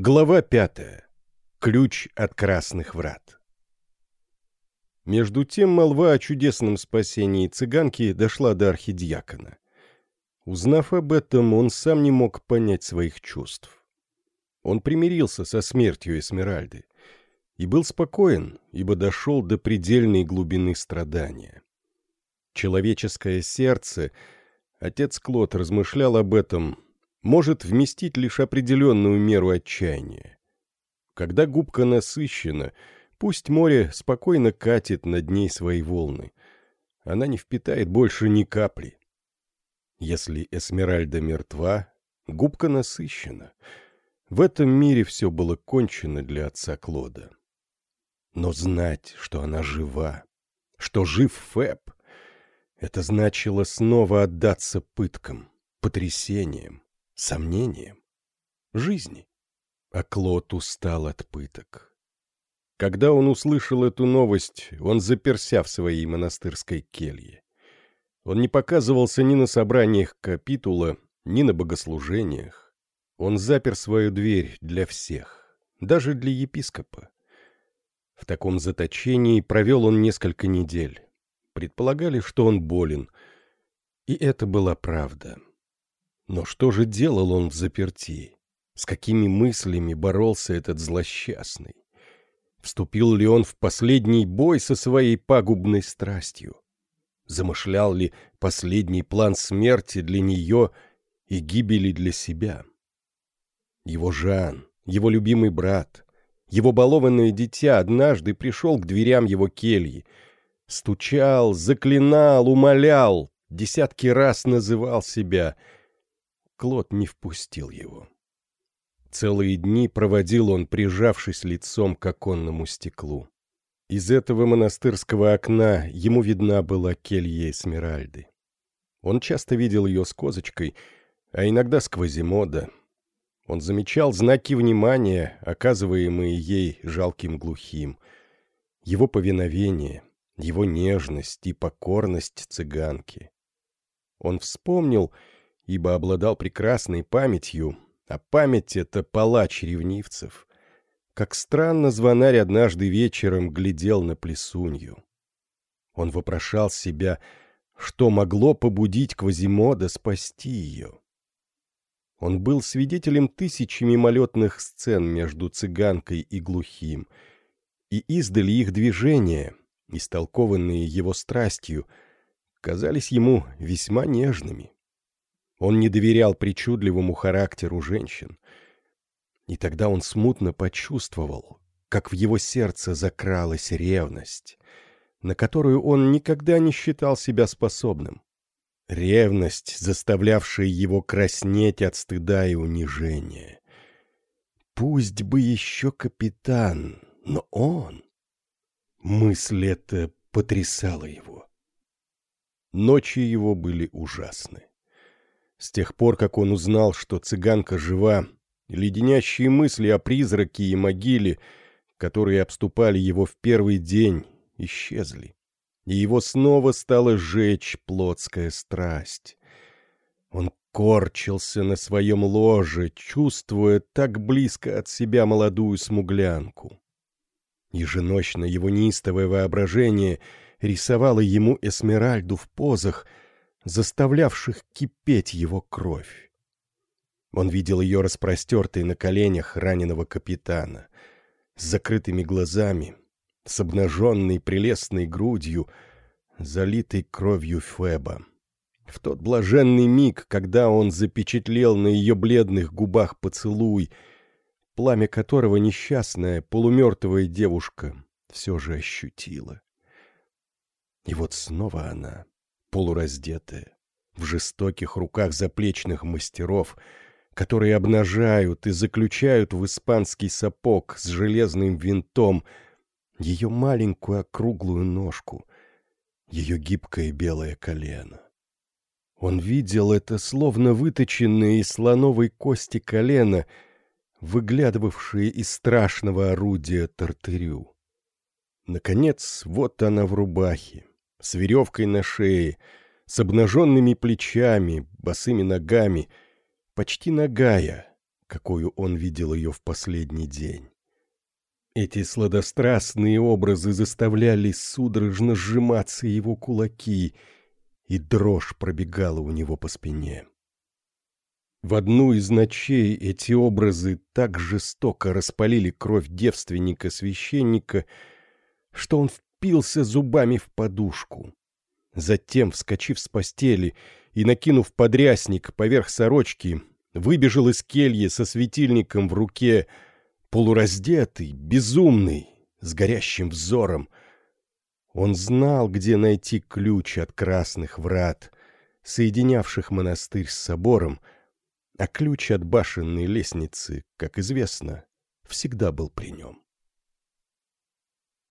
Глава пятая. Ключ от красных врат. Между тем молва о чудесном спасении цыганки дошла до архидиакона. Узнав об этом, он сам не мог понять своих чувств. Он примирился со смертью Эсмеральды и был спокоен, ибо дошел до предельной глубины страдания. Человеческое сердце, отец Клод размышлял об этом, может вместить лишь определенную меру отчаяния. Когда губка насыщена, пусть море спокойно катит над ней свои волны. Она не впитает больше ни капли. Если Эсмеральда мертва, губка насыщена. В этом мире все было кончено для отца Клода. Но знать, что она жива, что жив Фэб, это значило снова отдаться пыткам, потрясениям, сомнениям, жизни. А Клод устал от пыток. Когда он услышал эту новость, он заперся в своей монастырской келье. Он не показывался ни на собраниях капитула, ни на богослужениях. Он запер свою дверь для всех, даже для епископа. В таком заточении провел он несколько недель. Предполагали, что он болен. И это была правда. Но что же делал он в заперти? С какими мыслями боролся этот злосчастный? Вступил ли он в последний бой со своей пагубной страстью? Замышлял ли последний план смерти для нее и гибели для себя? Его Жан, его любимый брат, его балованное дитя однажды пришел к дверям его кельи, стучал, заклинал, умолял, десятки раз называл себя — Клод не впустил его. Целые дни проводил он, прижавшись лицом к оконному стеклу. Из этого монастырского окна ему видна была келья Эсмеральды. Он часто видел ее с козочкой, а иногда с Квазимода. Он замечал знаки внимания, оказываемые ей жалким глухим. Его повиновение, его нежность и покорность цыганки. Он вспомнил ибо обладал прекрасной памятью, а память — это палач ревнивцев. Как странно звонарь однажды вечером глядел на плесунью. Он вопрошал себя, что могло побудить Квазимода спасти ее. Он был свидетелем тысячи мимолетных сцен между цыганкой и глухим, и издали их движения, истолкованные его страстью, казались ему весьма нежными. Он не доверял причудливому характеру женщин. И тогда он смутно почувствовал, как в его сердце закралась ревность, на которую он никогда не считал себя способным. Ревность, заставлявшая его краснеть от стыда и унижения. Пусть бы еще капитан, но он... Мысль эта потрясала его. Ночи его были ужасны. С тех пор, как он узнал, что цыганка жива, леденящие мысли о призраке и могиле, которые обступали его в первый день, исчезли. И его снова стала жечь плотская страсть. Он корчился на своем ложе, чувствуя так близко от себя молодую смуглянку. Еженочно его неистовое воображение рисовало ему Эсмеральду в позах — заставлявших кипеть его кровь. Он видел ее распростертой на коленях раненого капитана, с закрытыми глазами, с обнаженной прелестной грудью, залитой кровью Феба. В тот блаженный миг, когда он запечатлел на ее бледных губах поцелуй, пламя которого несчастная, полумертвая девушка все же ощутила. И вот снова она, полураздетая, в жестоких руках заплечных мастеров, которые обнажают и заключают в испанский сапог с железным винтом ее маленькую округлую ножку, ее гибкое белое колено. Он видел это словно выточенное из слоновой кости колено, выглядывавшее из страшного орудия тартырю. Наконец, вот она в рубахе, с веревкой на шее, с обнаженными плечами, босыми ногами, почти нагая, какую он видел ее в последний день. Эти сладострастные образы заставляли судорожно сжиматься его кулаки, и дрожь пробегала у него по спине. В одну из ночей эти образы так жестоко распалили кровь девственника-священника, что он впился зубами в подушку. Затем, вскочив с постели и накинув подрясник поверх сорочки, выбежал из кельи со светильником в руке, полураздетый, безумный, с горящим взором. Он знал, где найти ключ от красных врат, соединявших монастырь с собором, а ключ от башенной лестницы, как известно, всегда был при нем.